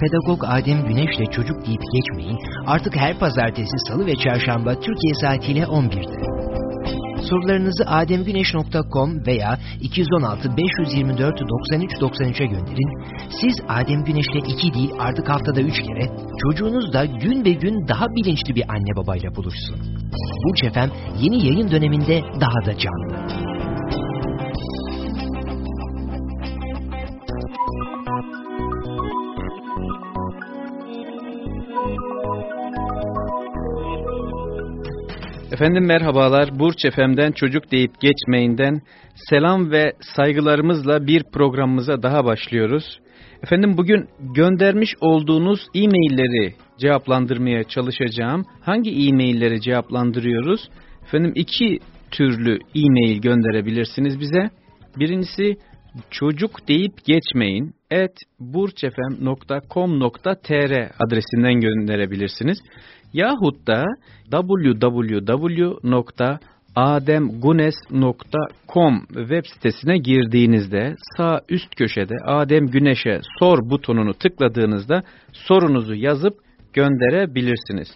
Pedagog Adem Güneş'le çocuk deyip geçmeyin artık her pazartesi, salı ve çarşamba Türkiye saatiyle 11'de. Sorularınızı ademgüneş.com veya 216 524 93 93'e gönderin. Siz Adem Güneş'le iki değil artık haftada üç kere çocuğunuz da gün be gün daha bilinçli bir anne babayla buluşsun. Burç Efem yeni yayın döneminde daha da canlı. Efendim merhabalar. Burç Efem'den Çocuk Deyip Geçmeyinden selam ve saygılarımızla bir programımıza daha başlıyoruz. Efendim bugün göndermiş olduğunuz e-mailleri cevaplandırmaya çalışacağım. Hangi e-mailleri cevaplandırıyoruz? Efendim iki türlü e-mail gönderebilirsiniz bize. Birincisi çocuk deyip geçmeyin et burçefem.com.tr adresinden gönderebilirsiniz yahut da www.ademgunes.com web sitesine girdiğinizde sağ üst köşede Adem Güneş'e sor butonunu tıkladığınızda sorunuzu yazıp gönderebilirsiniz.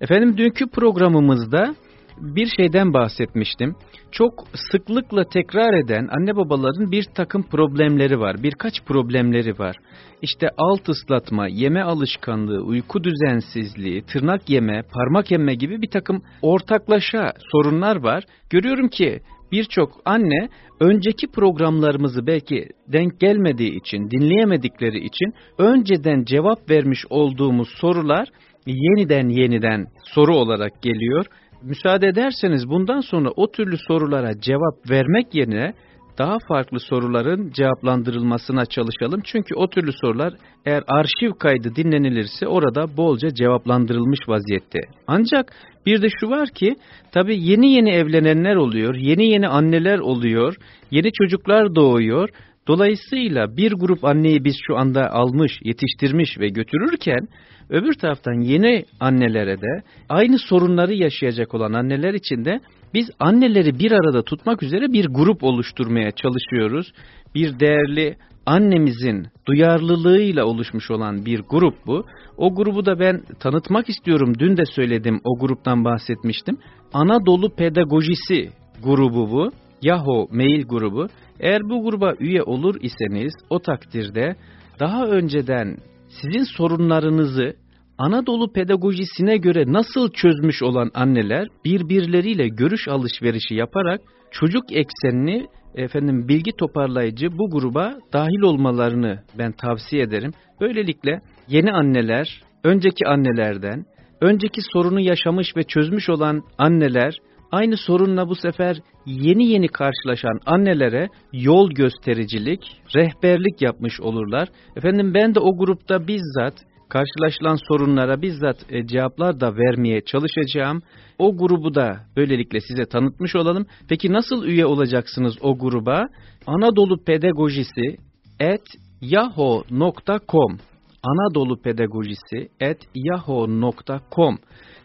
Efendim dünkü programımızda bir şeyden bahsetmiştim. Çok sıklıkla tekrar eden anne babaların bir takım problemleri var. Birkaç problemleri var. İşte alt ıslatma, yeme alışkanlığı, uyku düzensizliği, tırnak yeme, parmak yeme gibi bir takım ortaklaşa sorunlar var. Görüyorum ki birçok anne önceki programlarımızı belki denk gelmediği için, dinleyemedikleri için önceden cevap vermiş olduğumuz sorular yeniden yeniden soru olarak geliyor müsaade ederseniz bundan sonra o türlü sorulara cevap vermek yerine daha farklı soruların cevaplandırılmasına çalışalım. Çünkü o türlü sorular eğer arşiv kaydı dinlenilirse orada bolca cevaplandırılmış vaziyette. Ancak bir de şu var ki tabi yeni yeni evlenenler oluyor, yeni yeni anneler oluyor, yeni çocuklar doğuyor. Dolayısıyla bir grup anneyi biz şu anda almış, yetiştirmiş ve götürürken Öbür taraftan yeni annelere de aynı sorunları yaşayacak olan anneler için de biz anneleri bir arada tutmak üzere bir grup oluşturmaya çalışıyoruz. Bir değerli annemizin duyarlılığıyla oluşmuş olan bir grup bu. O grubu da ben tanıtmak istiyorum. Dün de söyledim o gruptan bahsetmiştim. Anadolu Pedagojisi grubu bu. Yahoo mail grubu. Eğer bu gruba üye olur iseniz o takdirde daha önceden sizin sorunlarınızı Anadolu pedagojisine göre nasıl çözmüş olan anneler birbirleriyle görüş alışverişi yaparak çocuk eksenini efendim bilgi toparlayıcı bu gruba dahil olmalarını ben tavsiye ederim. Böylelikle yeni anneler, önceki annelerden, önceki sorunu yaşamış ve çözmüş olan anneler aynı sorunla bu sefer yeni yeni karşılaşan annelere yol göstericilik, rehberlik yapmış olurlar. Efendim ben de o grupta bizzat karşılaşılan sorunlara bizzat e, cevaplar da vermeye çalışacağım. O grubu da böylelikle size tanıtmış olalım. Peki nasıl üye olacaksınız o gruba? Anadolu Pedagojisi at yahoo.com Anadolu Pedagojisi at yahoo.com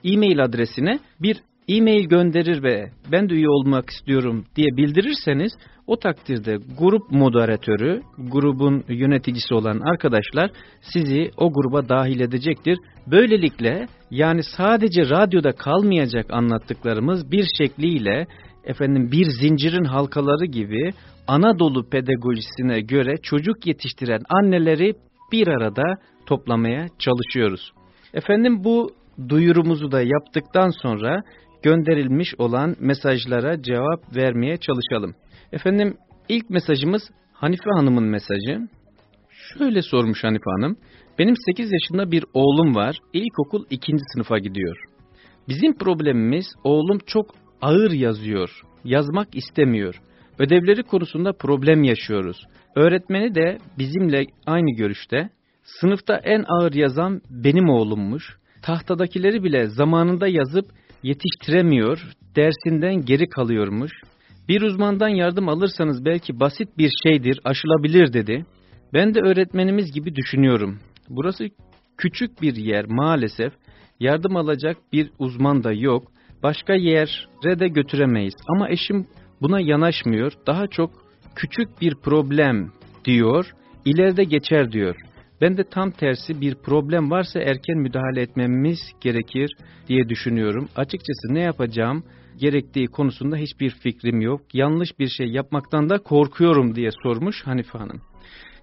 e-mail adresine bir e-mail gönderir ve ben de üye olmak istiyorum diye bildirirseniz o takdirde grup moderatörü, grubun yöneticisi olan arkadaşlar sizi o gruba dahil edecektir. Böylelikle yani sadece radyoda kalmayacak anlattıklarımız bir şekliyle efendim bir zincirin halkaları gibi Anadolu pedagojisine göre çocuk yetiştiren anneleri bir arada toplamaya çalışıyoruz. Efendim bu duyurumuzu da yaptıktan sonra gönderilmiş olan mesajlara cevap vermeye çalışalım. Efendim ilk mesajımız Hanife Hanım'ın mesajı. Şöyle sormuş Hanife Hanım. Benim 8 yaşında bir oğlum var. İlkokul 2. sınıfa gidiyor. Bizim problemimiz oğlum çok ağır yazıyor. Yazmak istemiyor. Ödevleri konusunda problem yaşıyoruz. Öğretmeni de bizimle aynı görüşte. Sınıfta en ağır yazan benim oğlummuş. Tahtadakileri bile zamanında yazıp yetiştiremiyor, dersinden geri kalıyormuş. Bir uzmandan yardım alırsanız belki basit bir şeydir, aşılabilir dedi. Ben de öğretmenimiz gibi düşünüyorum. Burası küçük bir yer maalesef. Yardım alacak bir uzman da yok. Başka yere de götüremeyiz. Ama eşim buna yanaşmıyor. Daha çok küçük bir problem diyor. İleride geçer diyor. Ben de tam tersi bir problem varsa erken müdahale etmemiz gerekir diye düşünüyorum. Açıkçası ne yapacağım gerektiği konusunda hiçbir fikrim yok. Yanlış bir şey yapmaktan da korkuyorum diye sormuş Hanife Hanım.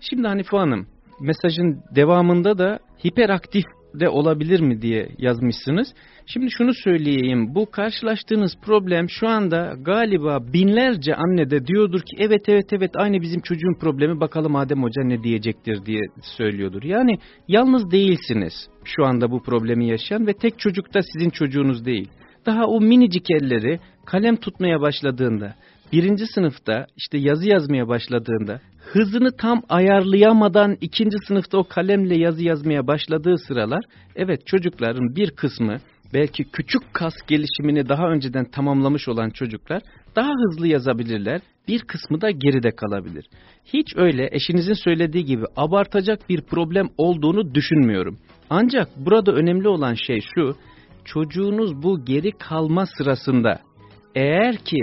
Şimdi Hanife Hanım mesajın devamında da hiperaktif de olabilir mi diye yazmışsınız. Şimdi şunu söyleyeyim. Bu karşılaştığınız problem şu anda galiba binlerce anne de diyordur ki evet evet evet aynı bizim çocuğun problemi bakalım Adem Hoca ne diyecektir diye söylüyordur. Yani yalnız değilsiniz şu anda bu problemi yaşayan ve tek çocuk da sizin çocuğunuz değil. Daha o minicik elleri kalem tutmaya başladığında, birinci sınıfta işte yazı yazmaya başladığında, hızını tam ayarlayamadan ikinci sınıfta o kalemle yazı yazmaya başladığı sıralar, evet çocukların bir kısmı belki küçük kas gelişimini daha önceden tamamlamış olan çocuklar daha hızlı yazabilirler, bir kısmı da geride kalabilir. Hiç öyle eşinizin söylediği gibi abartacak bir problem olduğunu düşünmüyorum. Ancak burada önemli olan şey şu, çocuğunuz bu geri kalma sırasında eğer ki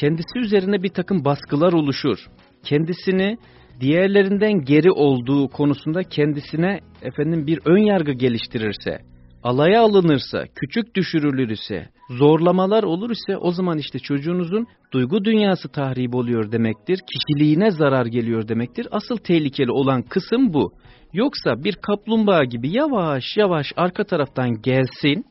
kendisi üzerine bir takım baskılar oluşur, kendisini diğerlerinden geri olduğu konusunda kendisine efendim bir ön yargı geliştirirse, alaya alınırsa, küçük düşürülür ise, zorlamalar olur ise o zaman işte çocuğunuzun duygu dünyası tahrip oluyor demektir, kişiliğine zarar geliyor demektir. Asıl tehlikeli olan kısım bu. Yoksa bir kaplumbağa gibi yavaş yavaş arka taraftan gelsin,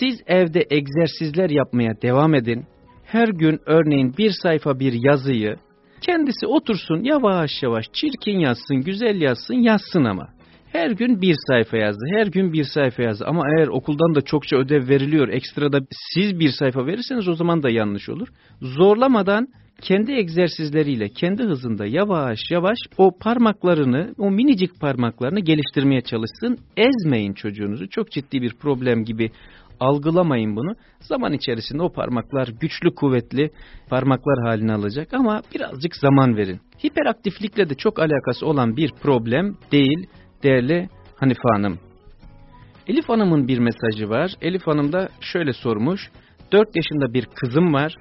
siz evde egzersizler yapmaya devam edin. Her gün örneğin bir sayfa bir yazıyı kendisi otursun yavaş yavaş çirkin yazsın, güzel yazsın, yazsın ama. Her gün bir sayfa yazdı, her gün bir sayfa yazdı. Ama eğer okuldan da çokça ödev veriliyor, ekstra da siz bir sayfa verirseniz o zaman da yanlış olur. Zorlamadan kendi egzersizleriyle, kendi hızında yavaş yavaş o parmaklarını, o minicik parmaklarını geliştirmeye çalışsın. Ezmeyin çocuğunuzu. Çok ciddi bir problem gibi algılamayın bunu. Zaman içerisinde o parmaklar güçlü kuvvetli parmaklar haline alacak ama birazcık zaman verin. Hiperaktiflikle de çok alakası olan bir problem değil değerli Hanife Hanım. Elif Hanım'ın bir mesajı var. Elif Hanım da şöyle sormuş. 4 yaşında bir kızım var.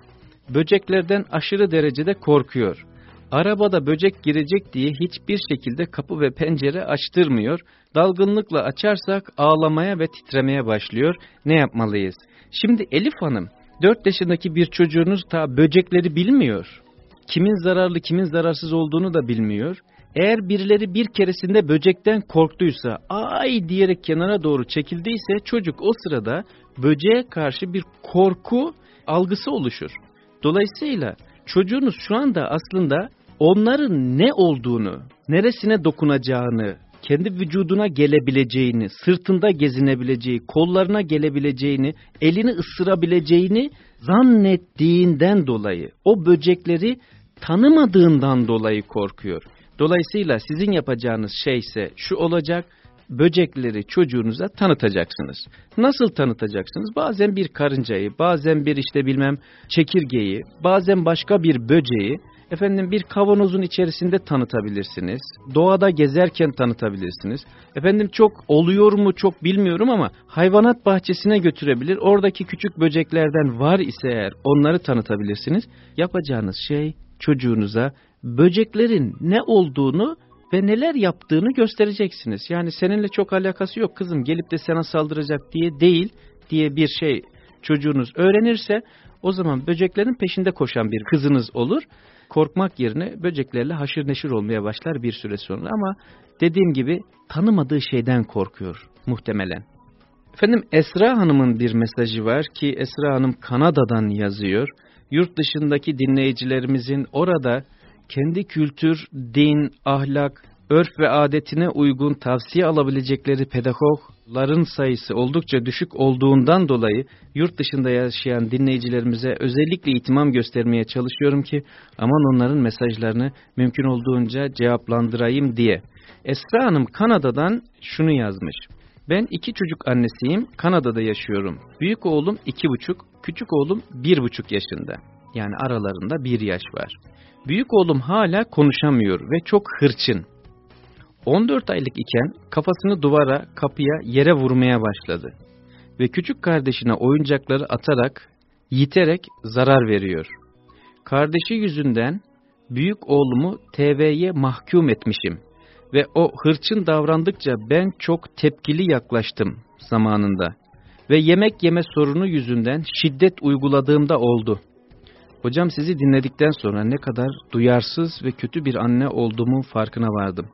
Böceklerden aşırı derecede korkuyor. Arabada böcek girecek diye hiçbir şekilde kapı ve pencere açtırmıyor. Dalgınlıkla açarsak ağlamaya ve titremeye başlıyor. Ne yapmalıyız? Şimdi Elif Hanım, 4 yaşındaki bir çocuğunuz ta böcekleri bilmiyor. Kimin zararlı kimin zararsız olduğunu da bilmiyor. Eğer birileri bir keresinde böcekten korktuysa, ay diyerek kenara doğru çekildiyse çocuk o sırada böceğe karşı bir korku algısı oluşur. Dolayısıyla çocuğunuz şu anda aslında onların ne olduğunu, neresine dokunacağını, kendi vücuduna gelebileceğini, sırtında gezinebileceği, kollarına gelebileceğini, elini ısırabileceğini zannettiğinden dolayı, o böcekleri tanımadığından dolayı korkuyor. Dolayısıyla sizin yapacağınız şey ise şu olacak, böcekleri çocuğunuza tanıtacaksınız. Nasıl tanıtacaksınız? Bazen bir karıncayı, bazen bir işte bilmem çekirgeyi, bazen başka bir böceği efendim bir kavanozun içerisinde tanıtabilirsiniz. Doğada gezerken tanıtabilirsiniz. Efendim çok oluyor mu çok bilmiyorum ama hayvanat bahçesine götürebilir. Oradaki küçük böceklerden var ise eğer onları tanıtabilirsiniz. Yapacağınız şey çocuğunuza böceklerin ne olduğunu ve neler yaptığını göstereceksiniz. Yani seninle çok alakası yok kızım gelip de sana saldıracak diye değil diye bir şey çocuğunuz öğrenirse o zaman böceklerin peşinde koşan bir kızınız olur. Korkmak yerine böceklerle haşır neşir olmaya başlar bir süre sonra ama dediğim gibi tanımadığı şeyden korkuyor muhtemelen. Efendim Esra Hanım'ın bir mesajı var ki Esra Hanım Kanada'dan yazıyor. Yurt dışındaki dinleyicilerimizin orada kendi kültür, din, ahlak, örf ve adetine uygun tavsiye alabilecekleri pedagogların sayısı oldukça düşük olduğundan dolayı yurt dışında yaşayan dinleyicilerimize özellikle itimam göstermeye çalışıyorum ki aman onların mesajlarını mümkün olduğunca cevaplandırayım diye. Esra Hanım Kanada'dan şunu yazmış. Ben iki çocuk annesiyim, Kanada'da yaşıyorum. Büyük oğlum iki buçuk, küçük oğlum bir buçuk yaşında. Yani aralarında bir yaş var. Büyük oğlum hala konuşamıyor ve çok hırçın. 14 aylık iken kafasını duvara, kapıya, yere vurmaya başladı. Ve küçük kardeşine oyuncakları atarak, yiterek zarar veriyor. Kardeşi yüzünden büyük oğlumu TV'ye mahkum etmişim ve o hırçın davrandıkça ben çok tepkili yaklaştım zamanında. Ve yemek yeme sorunu yüzünden şiddet uyguladığımda oldu. Hocam sizi dinledikten sonra ne kadar duyarsız ve kötü bir anne olduğumun farkına vardım.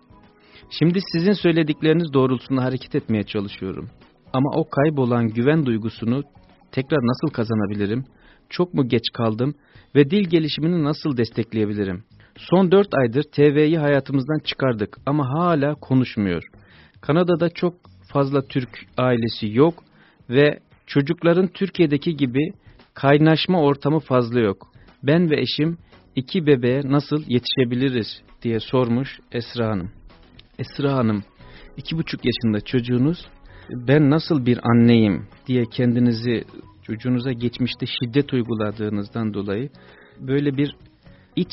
Şimdi sizin söyledikleriniz doğrultusunda hareket etmeye çalışıyorum. Ama o kaybolan güven duygusunu tekrar nasıl kazanabilirim? Çok mu geç kaldım ve dil gelişimini nasıl destekleyebilirim? Son dört aydır TV'yi hayatımızdan çıkardık ama hala konuşmuyor. Kanada'da çok fazla Türk ailesi yok ve çocukların Türkiye'deki gibi kaynaşma ortamı fazla yok. Ben ve eşim iki bebeğe nasıl yetişebiliriz diye sormuş Esra Hanım. Esra Hanım, iki buçuk yaşında çocuğunuz ben nasıl bir anneyim diye kendinizi çocuğunuza geçmişte şiddet uyguladığınızdan dolayı böyle bir iç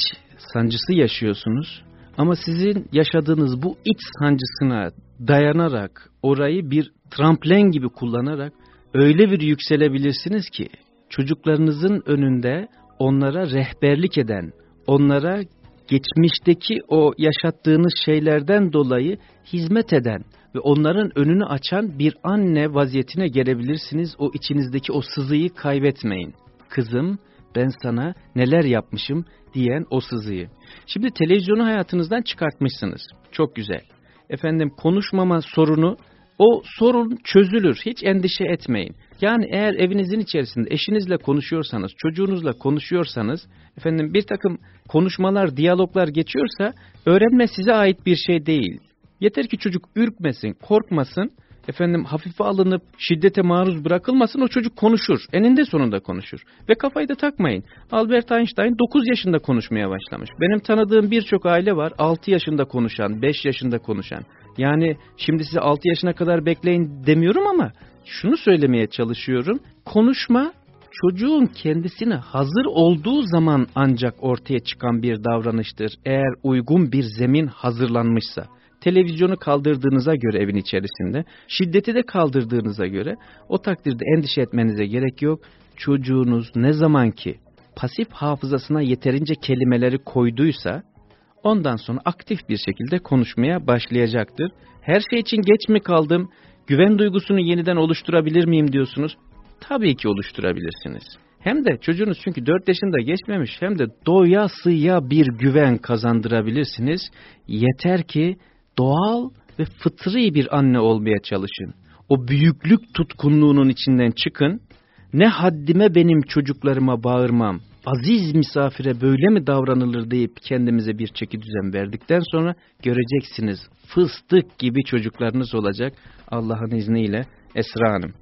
sancısı yaşıyorsunuz. Ama sizin yaşadığınız bu iç sancısına dayanarak orayı bir tramplen gibi kullanarak öyle bir yükselebilirsiniz ki çocuklarınızın önünde onlara rehberlik eden, onlara geçmişteki o yaşattığınız şeylerden dolayı hizmet eden ve onların önünü açan bir anne vaziyetine gelebilirsiniz. O içinizdeki o sızıyı kaybetmeyin. Kızım ben sana neler yapmışım diyen o sızıyı. Şimdi televizyonu hayatınızdan çıkartmışsınız. Çok güzel. Efendim konuşmama sorunu o sorun çözülür. Hiç endişe etmeyin. Yani eğer evinizin içerisinde eşinizle konuşuyorsanız, çocuğunuzla konuşuyorsanız, efendim bir takım konuşmalar, diyaloglar geçiyorsa öğrenme size ait bir şey değil. Yeter ki çocuk ürkmesin, korkmasın, efendim hafife alınıp şiddete maruz bırakılmasın o çocuk konuşur. Eninde sonunda konuşur. Ve kafayı da takmayın. Albert Einstein 9 yaşında konuşmaya başlamış. Benim tanıdığım birçok aile var 6 yaşında konuşan, 5 yaşında konuşan. Yani şimdi size 6 yaşına kadar bekleyin demiyorum ama şunu söylemeye çalışıyorum. Konuşma çocuğun kendisine hazır olduğu zaman ancak ortaya çıkan bir davranıştır. Eğer uygun bir zemin hazırlanmışsa. Televizyonu kaldırdığınıza göre evin içerisinde, şiddeti de kaldırdığınıza göre o takdirde endişe etmenize gerek yok. Çocuğunuz ne zaman ki pasif hafızasına yeterince kelimeleri koyduysa ondan sonra aktif bir şekilde konuşmaya başlayacaktır. Her şey için geç mi kaldım, güven duygusunu yeniden oluşturabilir miyim diyorsunuz. Tabii ki oluşturabilirsiniz. Hem de çocuğunuz çünkü 4 yaşında geçmemiş hem de doyasıya bir güven kazandırabilirsiniz. Yeter ki doğal ve fıtri bir anne olmaya çalışın. O büyüklük tutkunluğunun içinden çıkın. Ne haddime benim çocuklarıma bağırmam, aziz misafire böyle mi davranılır deyip kendimize bir çeki düzen verdikten sonra göreceksiniz fıstık gibi çocuklarınız olacak Allah'ın izniyle Esra Hanım.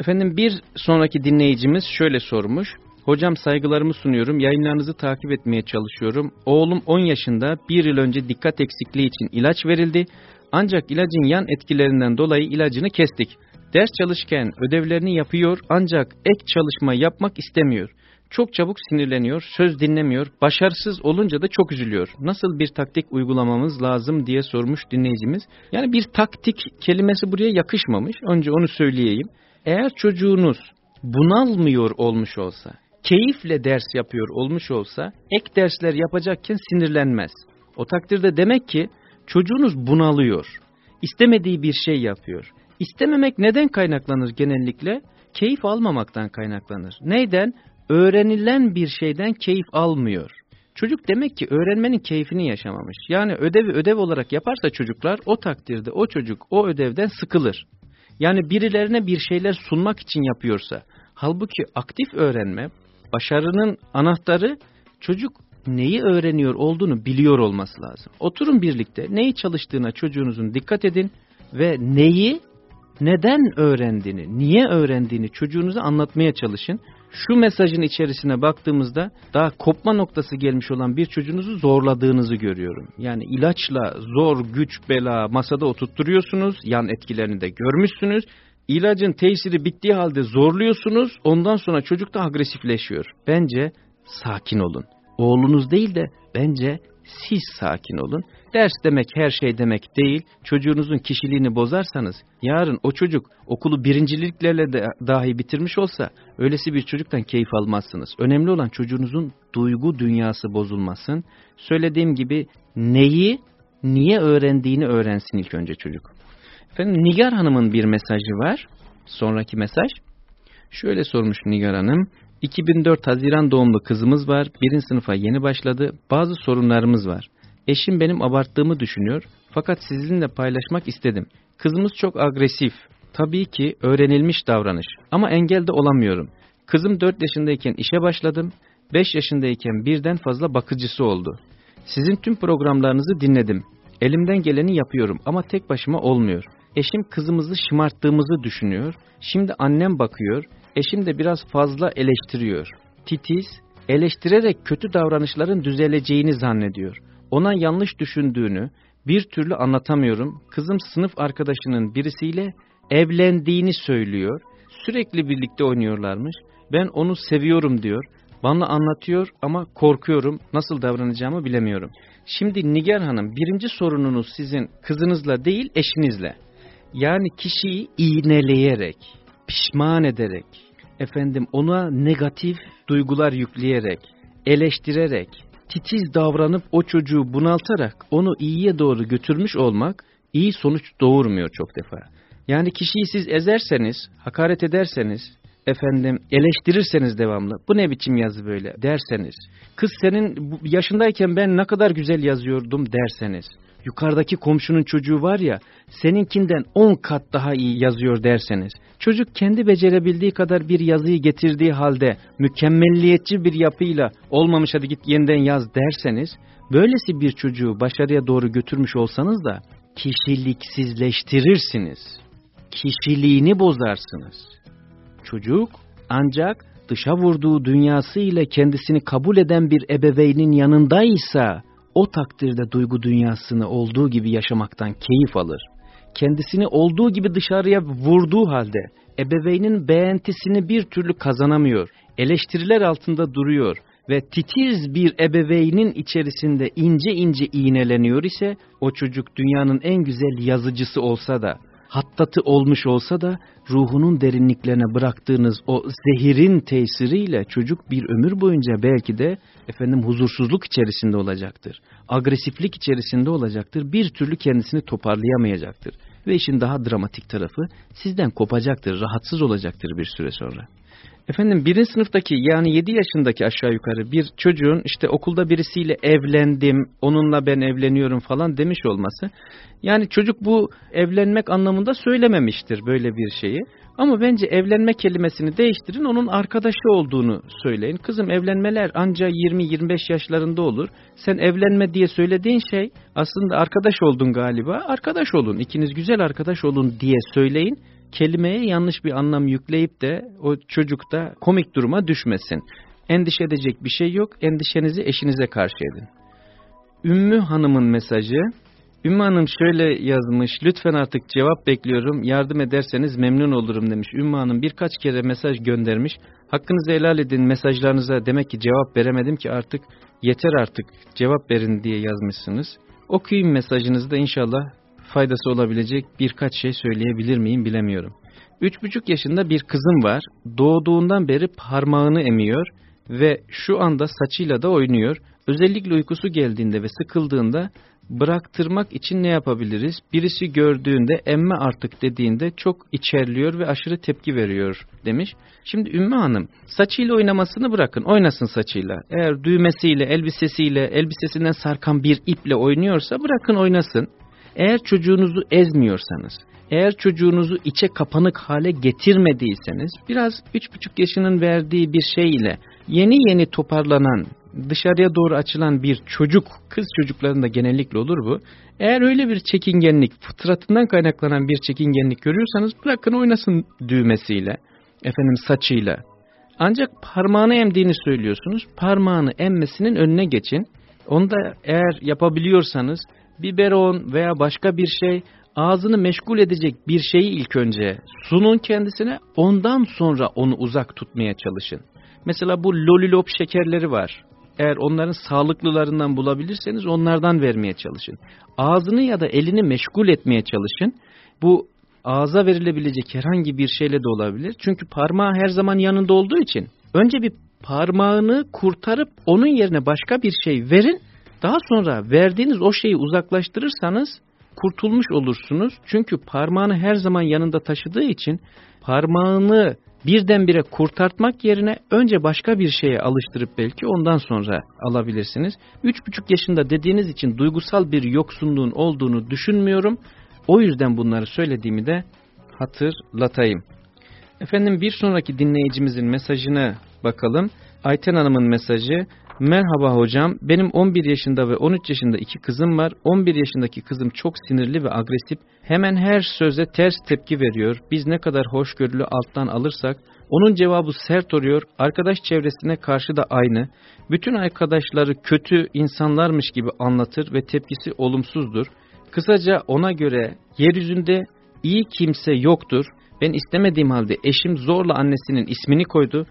Efendim bir sonraki dinleyicimiz şöyle sormuş. Hocam saygılarımı sunuyorum. Yayınlarınızı takip etmeye çalışıyorum. Oğlum 10 yaşında bir yıl önce dikkat eksikliği için ilaç verildi. Ancak ilacın yan etkilerinden dolayı ilacını kestik. Ders çalışırken ödevlerini yapıyor ancak ek çalışma yapmak istemiyor. Çok çabuk sinirleniyor, söz dinlemiyor, başarısız olunca da çok üzülüyor. Nasıl bir taktik uygulamamız lazım diye sormuş dinleyicimiz. Yani bir taktik kelimesi buraya yakışmamış. Önce onu söyleyeyim. Eğer çocuğunuz bunalmıyor olmuş olsa, keyifle ders yapıyor olmuş olsa, ek dersler yapacakken sinirlenmez. O takdirde demek ki çocuğunuz bunalıyor. İstemediği bir şey yapıyor. İstememek neden kaynaklanır genellikle? Keyif almamaktan kaynaklanır. Neyden? Öğrenilen bir şeyden keyif almıyor. Çocuk demek ki öğrenmenin keyfini yaşamamış. Yani ödevi ödev olarak yaparsa çocuklar o takdirde o çocuk o ödevden sıkılır. Yani birilerine bir şeyler sunmak için yapıyorsa. Halbuki aktif öğrenme, başarının anahtarı çocuk neyi öğreniyor olduğunu biliyor olması lazım. Oturun birlikte neyi çalıştığına çocuğunuzun dikkat edin ve neyi neden öğrendiğini, niye öğrendiğini çocuğunuza anlatmaya çalışın. Şu mesajın içerisine baktığımızda daha kopma noktası gelmiş olan bir çocuğunuzu zorladığınızı görüyorum. Yani ilaçla zor, güç, bela masada oturtturuyorsunuz, yan etkilerini de görmüşsünüz. İlacın tesiri bittiği halde zorluyorsunuz, ondan sonra çocuk da agresifleşiyor. Bence sakin olun. Oğlunuz değil de bence siz sakin olun. Ders demek her şey demek değil. Çocuğunuzun kişiliğini bozarsanız yarın o çocuk okulu birinciliklerle de dahi bitirmiş olsa öylesi bir çocuktan keyif almazsınız. Önemli olan çocuğunuzun duygu dünyası bozulmasın. Söylediğim gibi neyi niye öğrendiğini öğrensin ilk önce çocuk. Efendim Nigar Hanım'ın bir mesajı var. Sonraki mesaj. Şöyle sormuş Nigar Hanım. 2004 Haziran doğumlu kızımız var. Birinci sınıfa yeni başladı. Bazı sorunlarımız var. Eşim benim abarttığımı düşünüyor. Fakat sizinle paylaşmak istedim. Kızımız çok agresif. Tabii ki öğrenilmiş davranış. Ama engel de olamıyorum. Kızım 4 yaşındayken işe başladım. 5 yaşındayken birden fazla bakıcısı oldu. Sizin tüm programlarınızı dinledim. Elimden geleni yapıyorum ama tek başıma olmuyor. Eşim kızımızı şımarttığımızı düşünüyor. Şimdi annem bakıyor. Eşim de biraz fazla eleştiriyor. Titiz, eleştirerek kötü davranışların düzeleceğini zannediyor. Ona yanlış düşündüğünü bir türlü anlatamıyorum. Kızım sınıf arkadaşının birisiyle evlendiğini söylüyor. Sürekli birlikte oynuyorlarmış. Ben onu seviyorum diyor. Bana anlatıyor ama korkuyorum. Nasıl davranacağımı bilemiyorum. Şimdi Nigar Hanım birinci sorununuz sizin kızınızla değil eşinizle. Yani kişiyi iğneleyerek, pişman ederek, efendim ona negatif duygular yükleyerek, eleştirerek, titiz davranıp o çocuğu bunaltarak onu iyiye doğru götürmüş olmak iyi sonuç doğurmuyor çok defa. Yani kişiyi siz ezerseniz, hakaret ederseniz, efendim eleştirirseniz devamlı bu ne biçim yazı böyle? derseniz, kız senin yaşındayken ben ne kadar güzel yazıyordum. derseniz, yukarıdaki komşunun çocuğu var ya seninkinden 10 kat daha iyi yazıyor. derseniz, çocuk kendi becerebildiği kadar bir yazıyı getirdiği halde mükemmelliyetçi bir yapıyla olmamış hadi git yeniden yaz derseniz, böylesi bir çocuğu başarıya doğru götürmüş olsanız da kişiliksizleştirirsiniz. Kişiliğini bozarsınız. Çocuk ancak dışa vurduğu dünyası ile kendisini kabul eden bir ebeveynin yanındaysa o takdirde duygu dünyasını olduğu gibi yaşamaktan keyif alır. Kendisini olduğu gibi dışarıya vurduğu halde ebeveynin beğentisini bir türlü kazanamıyor. Eleştiriler altında duruyor ve titiz bir ebeveynin içerisinde ince ince iğneleniyor ise o çocuk dünyanın en güzel yazıcısı olsa da hattatı olmuş olsa da ruhunun derinliklerine bıraktığınız o zehirin tesiriyle çocuk bir ömür boyunca belki de efendim huzursuzluk içerisinde olacaktır. Agresiflik içerisinde olacaktır. Bir türlü kendisini toparlayamayacaktır. Ve işin daha dramatik tarafı sizden kopacaktır, rahatsız olacaktır bir süre sonra. Efendim birinci sınıftaki yani 7 yaşındaki aşağı yukarı bir çocuğun işte okulda birisiyle evlendim, onunla ben evleniyorum falan demiş olması. Yani çocuk bu evlenmek anlamında söylememiştir böyle bir şeyi. Ama bence evlenme kelimesini değiştirin onun arkadaşı olduğunu söyleyin. Kızım evlenmeler anca 20-25 yaşlarında olur. Sen evlenme diye söylediğin şey aslında arkadaş oldun galiba. Arkadaş olun ikiniz güzel arkadaş olun diye söyleyin kelimeye yanlış bir anlam yükleyip de o çocukta komik duruma düşmesin. Endişe edecek bir şey yok. Endişenizi eşinize karşı edin. Ümmü Hanım'ın mesajı. Ümmü Hanım şöyle yazmış. Lütfen artık cevap bekliyorum. Yardım ederseniz memnun olurum demiş. Ümmü Hanım birkaç kere mesaj göndermiş. Hakkınızı helal edin mesajlarınıza demek ki cevap veremedim ki artık yeter artık cevap verin diye yazmışsınız. Okuyayım mesajınızı da inşallah faydası olabilecek birkaç şey söyleyebilir miyim bilemiyorum. Üç buçuk yaşında bir kızım var. Doğduğundan beri parmağını emiyor ve şu anda saçıyla da oynuyor. Özellikle uykusu geldiğinde ve sıkıldığında bıraktırmak için ne yapabiliriz? Birisi gördüğünde emme artık dediğinde çok içerliyor ve aşırı tepki veriyor demiş. Şimdi Ümmü Hanım saçıyla oynamasını bırakın oynasın saçıyla. Eğer düğmesiyle elbisesiyle elbisesinden sarkan bir iple oynuyorsa bırakın oynasın. Eğer çocuğunuzu ezmiyorsanız, eğer çocuğunuzu içe kapanık hale getirmediyseniz, biraz üç buçuk yaşının verdiği bir şey ile yeni yeni toparlanan, dışarıya doğru açılan bir çocuk, kız çocuklarında genellikle olur bu. Eğer öyle bir çekingenlik, fıtratından kaynaklanan bir çekingenlik görüyorsanız bırakın oynasın düğmesiyle, efendim saçıyla. Ancak parmağını emdiğini söylüyorsunuz. Parmağını emmesinin önüne geçin. Onu da eğer yapabiliyorsanız biberon veya başka bir şey ağzını meşgul edecek bir şeyi ilk önce sunun kendisine ondan sonra onu uzak tutmaya çalışın. Mesela bu lolilop şekerleri var. Eğer onların sağlıklılarından bulabilirseniz onlardan vermeye çalışın. Ağzını ya da elini meşgul etmeye çalışın. Bu ağza verilebilecek herhangi bir şeyle de olabilir. Çünkü parmağı her zaman yanında olduğu için önce bir parmağını kurtarıp onun yerine başka bir şey verin Daha sonra verdiğiniz o şeyi uzaklaştırırsanız kurtulmuş olursunuz. Çünkü parmağını her zaman yanında taşıdığı için parmağını birdenbire kurtartmak yerine önce başka bir şeye alıştırıp belki ondan sonra alabilirsiniz. Üç buçuk yaşında dediğiniz için duygusal bir yoksunluğun olduğunu düşünmüyorum. O yüzden bunları söylediğimi de hatırlatayım. Efendim bir sonraki dinleyicimizin mesajını bakalım. Ayten Hanım'ın mesajı Merhaba hocam, benim 11 yaşında ve 13 yaşında iki kızım var. 11 yaşındaki kızım çok sinirli ve agresif. Hemen her söze ters tepki veriyor. Biz ne kadar hoşgörülü alttan alırsak, onun cevabı sert oluyor. Arkadaş çevresine karşı da aynı. Bütün arkadaşları kötü insanlarmış gibi anlatır ve tepkisi olumsuzdur. Kısaca ona göre yeryüzünde iyi kimse yoktur. Ben istemediğim halde eşim zorla annesinin ismini koydu.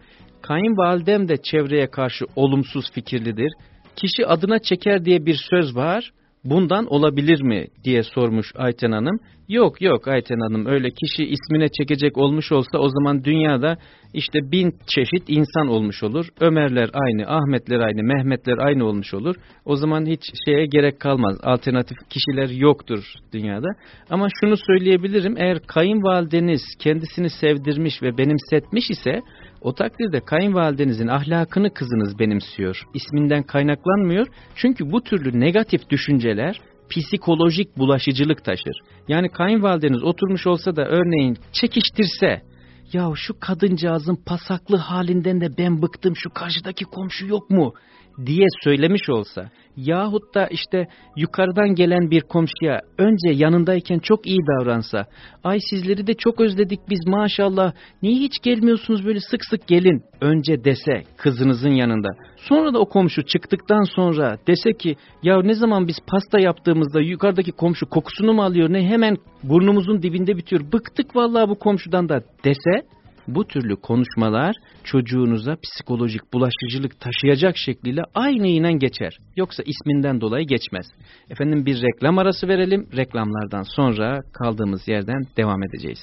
Kayınvalidem de çevreye karşı olumsuz fikirlidir. Kişi adına çeker diye bir söz var. Bundan olabilir mi diye sormuş Ayten Hanım. Yok yok Ayten Hanım öyle kişi ismine çekecek olmuş olsa o zaman dünyada işte bin çeşit insan olmuş olur. Ömerler aynı, Ahmetler aynı, Mehmetler aynı olmuş olur. O zaman hiç şeye gerek kalmaz. Alternatif kişiler yoktur dünyada. Ama şunu söyleyebilirim eğer kayınvalideniz kendisini sevdirmiş ve benimsetmiş ise o takdirde kayınvalidenizin ahlakını kızınız benimsiyor. İsminden kaynaklanmıyor. Çünkü bu türlü negatif düşünceler psikolojik bulaşıcılık taşır. Yani kayınvalideniz oturmuş olsa da örneğin çekiştirse, ya şu kadıncağızın pasaklı halinden de ben bıktım şu karşıdaki komşu yok mu diye söylemiş olsa yahut da işte yukarıdan gelen bir komşuya önce yanındayken çok iyi davransa ay sizleri de çok özledik biz maşallah niye hiç gelmiyorsunuz böyle sık sık gelin? önce dese kızınızın yanında. Sonra da o komşu çıktıktan sonra dese ki ya ne zaman biz pasta yaptığımızda yukarıdaki komşu kokusunu mu alıyor ne hemen burnumuzun dibinde bitiyor bıktık vallahi bu komşudan da. dese bu türlü konuşmalar çocuğunuza psikolojik bulaşıcılık taşıyacak şekliyle aynı inen geçer. Yoksa isminden dolayı geçmez. Efendim bir reklam arası verelim. Reklamlardan sonra kaldığımız yerden devam edeceğiz.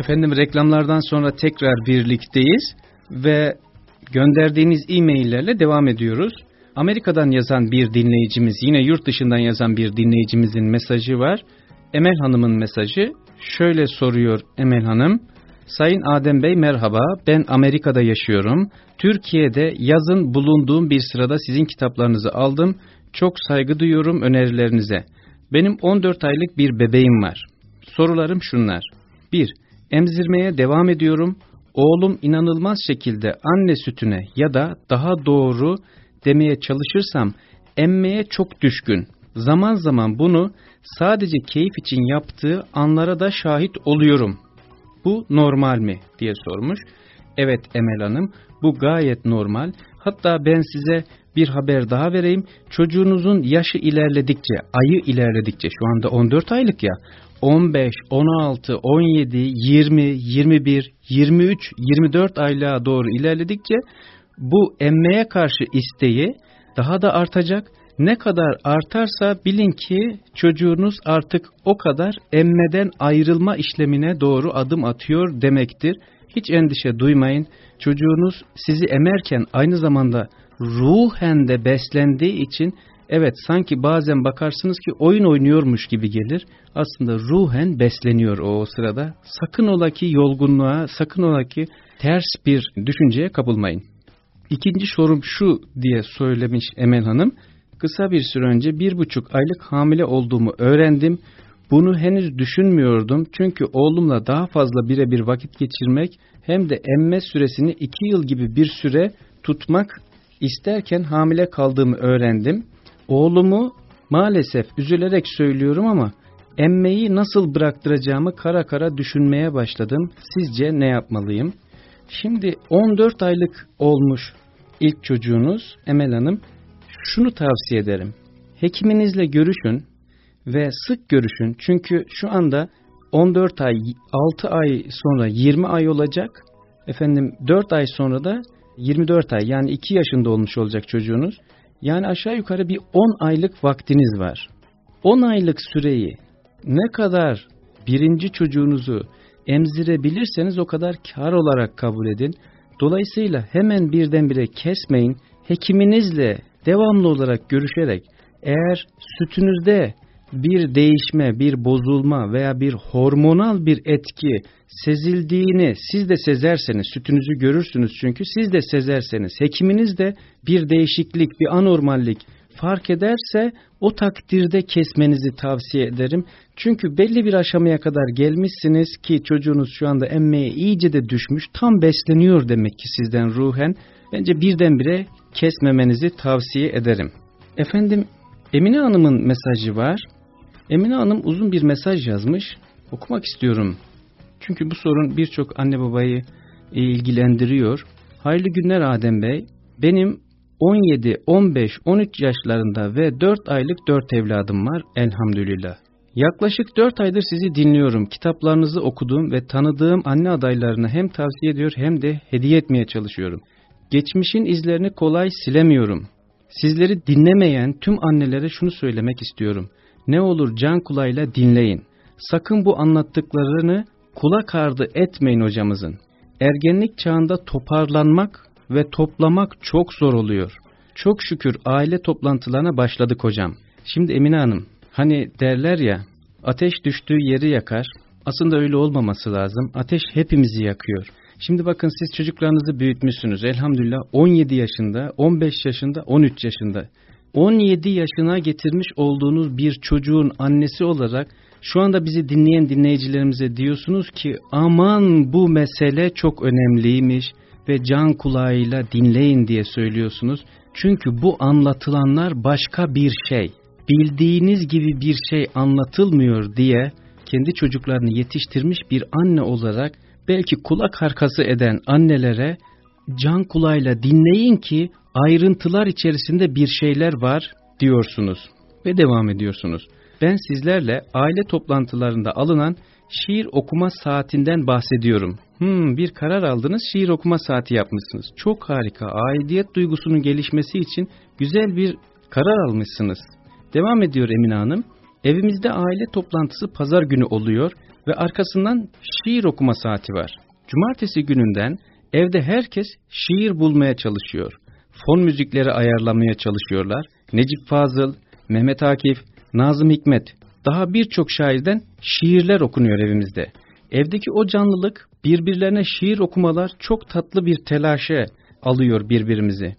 Efendim reklamlardan sonra tekrar birlikteyiz ve gönderdiğiniz e-maillerle devam ediyoruz. Amerika'dan yazan bir dinleyicimiz, yine yurt dışından yazan bir dinleyicimizin mesajı var. Emel Hanım'ın mesajı şöyle soruyor Emel Hanım. Sayın Adem Bey merhaba, ben Amerika'da yaşıyorum. Türkiye'de yazın bulunduğum bir sırada sizin kitaplarınızı aldım. Çok saygı duyuyorum önerilerinize. Benim 14 aylık bir bebeğim var. Sorularım şunlar. 1. Emzirmeye devam ediyorum. Oğlum inanılmaz şekilde anne sütüne ya da daha doğru demeye çalışırsam emmeye çok düşkün. Zaman zaman bunu sadece keyif için yaptığı anlara da şahit oluyorum. Bu normal mi diye sormuş. Evet Emel Hanım bu gayet normal. Hatta ben size bir haber daha vereyim. Çocuğunuzun yaşı ilerledikçe, ayı ilerledikçe şu anda 14 aylık ya 15, 16, 17, 20, 21, 23, 24 aylığa doğru ilerledikçe bu emmeye karşı isteği daha da artacak. Ne kadar artarsa bilin ki çocuğunuz artık o kadar emmeden ayrılma işlemine doğru adım atıyor demektir. Hiç endişe duymayın. Çocuğunuz sizi emerken aynı zamanda ruhen de beslendiği için evet sanki bazen bakarsınız ki oyun oynuyormuş gibi gelir. Aslında ruhen besleniyor o, o sırada. Sakın ola ki yolgunluğa, sakın ola ki ters bir düşünceye kapılmayın. İkinci sorum şu diye söylemiş Emel Hanım. Kısa bir süre önce bir buçuk aylık hamile olduğumu öğrendim. Bunu henüz düşünmüyordum çünkü oğlumla daha fazla birebir vakit geçirmek hem de emme süresini iki yıl gibi bir süre tutmak isterken hamile kaldığımı öğrendim. Oğlumu maalesef üzülerek söylüyorum ama emmeyi nasıl bıraktıracağımı kara kara düşünmeye başladım. Sizce ne yapmalıyım? Şimdi 14 aylık olmuş ilk çocuğunuz Emel Hanım. Şunu tavsiye ederim. Hekiminizle görüşün ve sık görüşün. Çünkü şu anda 14 ay, 6 ay sonra 20 ay olacak. Efendim 4 ay sonra da 24 ay yani 2 yaşında olmuş olacak çocuğunuz. Yani aşağı yukarı bir 10 aylık vaktiniz var. 10 aylık süreyi ne kadar birinci çocuğunuzu emzirebilirseniz o kadar kar olarak kabul edin. Dolayısıyla hemen birdenbire kesmeyin. Hekiminizle devamlı olarak görüşerek eğer sütünüzde bir değişme, bir bozulma veya bir hormonal bir etki sezildiğini siz de sezerseniz, sütünüzü görürsünüz çünkü siz de sezerseniz, hekiminiz de bir değişiklik, bir anormallik fark ederse o takdirde kesmenizi tavsiye ederim. Çünkü belli bir aşamaya kadar gelmişsiniz ki çocuğunuz şu anda emmeye iyice de düşmüş, tam besleniyor demek ki sizden ruhen. Bence birdenbire kesmemenizi tavsiye ederim. Efendim Emine Hanım'ın mesajı var. Emine Hanım uzun bir mesaj yazmış. Okumak istiyorum. Çünkü bu sorun birçok anne babayı ilgilendiriyor. Hayırlı günler Adem Bey. Benim 17, 15, 13 yaşlarında ve 4 aylık 4 evladım var elhamdülillah. Yaklaşık 4 aydır sizi dinliyorum. Kitaplarınızı okudum ve tanıdığım anne adaylarını hem tavsiye ediyor hem de hediye etmeye çalışıyorum. Geçmişin izlerini kolay silemiyorum. Sizleri dinlemeyen tüm annelere şunu söylemek istiyorum. Ne olur can kulağıyla dinleyin. Sakın bu anlattıklarını kulak ardı etmeyin hocamızın. Ergenlik çağında toparlanmak ve toplamak çok zor oluyor. Çok şükür aile toplantılarına başladık hocam. Şimdi Emine Hanım, hani derler ya, ateş düştüğü yeri yakar. Aslında öyle olmaması lazım. Ateş hepimizi yakıyor. Şimdi bakın siz çocuklarınızı büyütmüşsünüz. Elhamdülillah 17 yaşında, 15 yaşında, 13 yaşında. 17 yaşına getirmiş olduğunuz bir çocuğun annesi olarak şu anda bizi dinleyen dinleyicilerimize diyorsunuz ki aman bu mesele çok önemliymiş ve can kulağıyla dinleyin diye söylüyorsunuz. Çünkü bu anlatılanlar başka bir şey. Bildiğiniz gibi bir şey anlatılmıyor diye kendi çocuklarını yetiştirmiş bir anne olarak belki kulak arkası eden annelere can kulağıyla dinleyin ki ayrıntılar içerisinde bir şeyler var diyorsunuz ve devam ediyorsunuz. Ben sizlerle aile toplantılarında alınan şiir okuma saatinden bahsediyorum. Hmm, bir karar aldınız, şiir okuma saati yapmışsınız. Çok harika. Aidiyet duygusunun gelişmesi için güzel bir karar almışsınız. Devam ediyor Emine Hanım. Evimizde aile toplantısı pazar günü oluyor ve arkasından şiir okuma saati var. Cumartesi gününden evde herkes şiir bulmaya çalışıyor. Fon müzikleri ayarlamaya çalışıyorlar. Necip Fazıl, Mehmet Akif, Nazım Hikmet, daha birçok şairden şiirler okunuyor evimizde. Evdeki o canlılık birbirlerine şiir okumalar çok tatlı bir telaşe alıyor birbirimizi.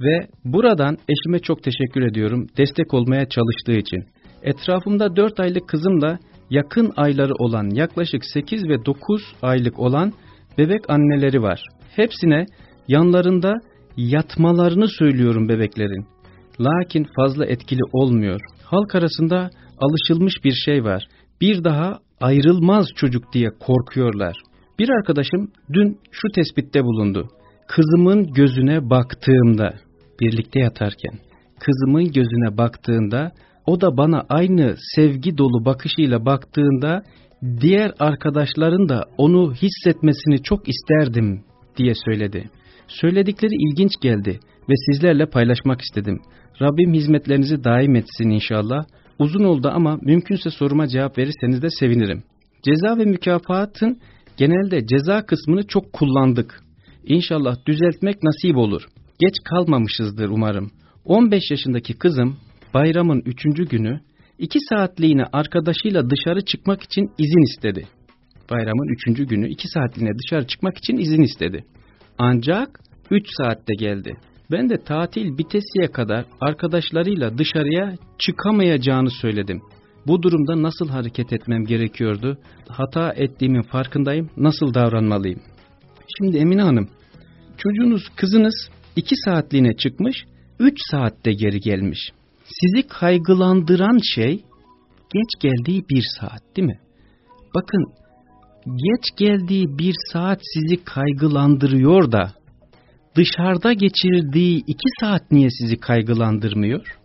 Ve buradan eşime çok teşekkür ediyorum destek olmaya çalıştığı için. Etrafımda 4 aylık kızım da yakın ayları olan yaklaşık 8 ve 9 aylık olan bebek anneleri var. Hepsine yanlarında yatmalarını söylüyorum bebeklerin. Lakin fazla etkili olmuyor. Halk arasında alışılmış bir şey var. Bir daha ayrılmaz çocuk diye korkuyorlar. Bir arkadaşım dün şu tespitte bulundu. Kızımın gözüne baktığımda, birlikte yatarken, kızımın gözüne baktığında, o da bana aynı sevgi dolu bakışıyla baktığında, diğer arkadaşların da onu hissetmesini çok isterdim diye söyledi. Söyledikleri ilginç geldi ve sizlerle paylaşmak istedim. Rabbim hizmetlerinizi daim etsin inşallah. Uzun oldu ama mümkünse soruma cevap verirseniz de sevinirim. Ceza ve mükafatın genelde ceza kısmını çok kullandık. İnşallah düzeltmek nasip olur. Geç kalmamışızdır umarım. 15 yaşındaki kızım bayramın 3. günü 2 saatliğine arkadaşıyla dışarı çıkmak için izin istedi. Bayramın 3. günü 2 saatliğine dışarı çıkmak için izin istedi. Ancak 3 saatte geldi. Ben de tatil bitesiye kadar arkadaşlarıyla dışarıya çıkamayacağını söyledim. Bu durumda nasıl hareket etmem gerekiyordu? Hata ettiğimin farkındayım. Nasıl davranmalıyım? Şimdi Emine Hanım, çocuğunuz, kızınız iki saatliğine çıkmış, üç saatte geri gelmiş. Sizi kaygılandıran şey geç geldiği bir saat değil mi? Bakın, geç geldiği bir saat sizi kaygılandırıyor da dışarıda geçirdiği iki saat niye sizi kaygılandırmıyor?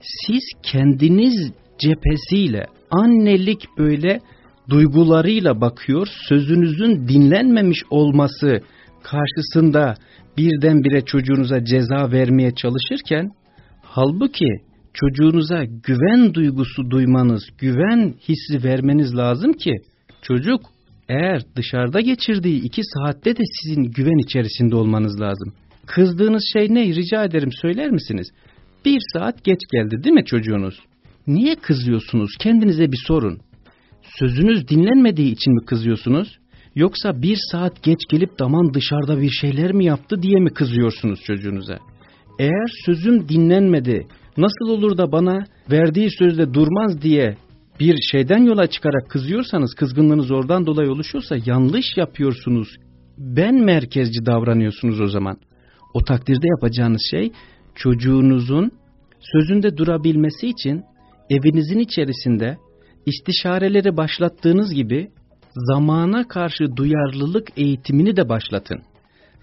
Siz kendiniz cephesiyle, annelik böyle duygularıyla bakıyor, sözünüzün dinlenmemiş olması karşısında birdenbire çocuğunuza ceza vermeye çalışırken, halbuki çocuğunuza güven duygusu duymanız, güven hissi vermeniz lazım ki çocuk eğer dışarıda geçirdiği iki saatte de sizin güven içerisinde olmanız lazım. Kızdığınız şey ne? Rica ederim söyler misiniz? Bir saat geç geldi değil mi çocuğunuz? Niye kızıyorsunuz? Kendinize bir sorun. Sözünüz dinlenmediği için mi kızıyorsunuz? Yoksa bir saat geç gelip daman dışarıda bir şeyler mi yaptı diye mi kızıyorsunuz çocuğunuza? Eğer sözüm dinlenmedi, nasıl olur da bana verdiği sözde durmaz diye bir şeyden yola çıkarak kızıyorsanız, kızgınlığınız oradan dolayı oluşuyorsa yanlış yapıyorsunuz. Ben merkezci davranıyorsunuz o zaman. O takdirde yapacağınız şey çocuğunuzun sözünde durabilmesi için evinizin içerisinde istişareleri başlattığınız gibi zamana karşı duyarlılık eğitimini de başlatın.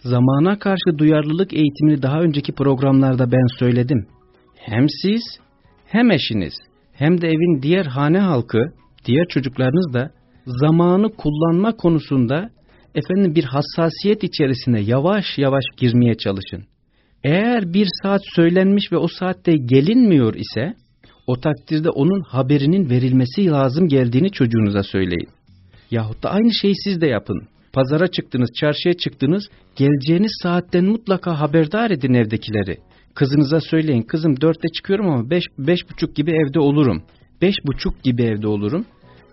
Zamana karşı duyarlılık eğitimini daha önceki programlarda ben söyledim. Hem siz hem eşiniz hem de evin diğer hane halkı, diğer çocuklarınız da zamanı kullanma konusunda efendim bir hassasiyet içerisine yavaş yavaş girmeye çalışın. Eğer bir saat söylenmiş ve o saatte gelinmiyor ise o takdirde onun haberinin verilmesi lazım geldiğini çocuğunuza söyleyin. Yahut da aynı şeyi siz de yapın. Pazara çıktınız, çarşıya çıktınız, geleceğiniz saatten mutlaka haberdar edin evdekileri. Kızınıza söyleyin, kızım dörtte çıkıyorum ama beş, beş buçuk gibi evde olurum. Beş buçuk gibi evde olurum.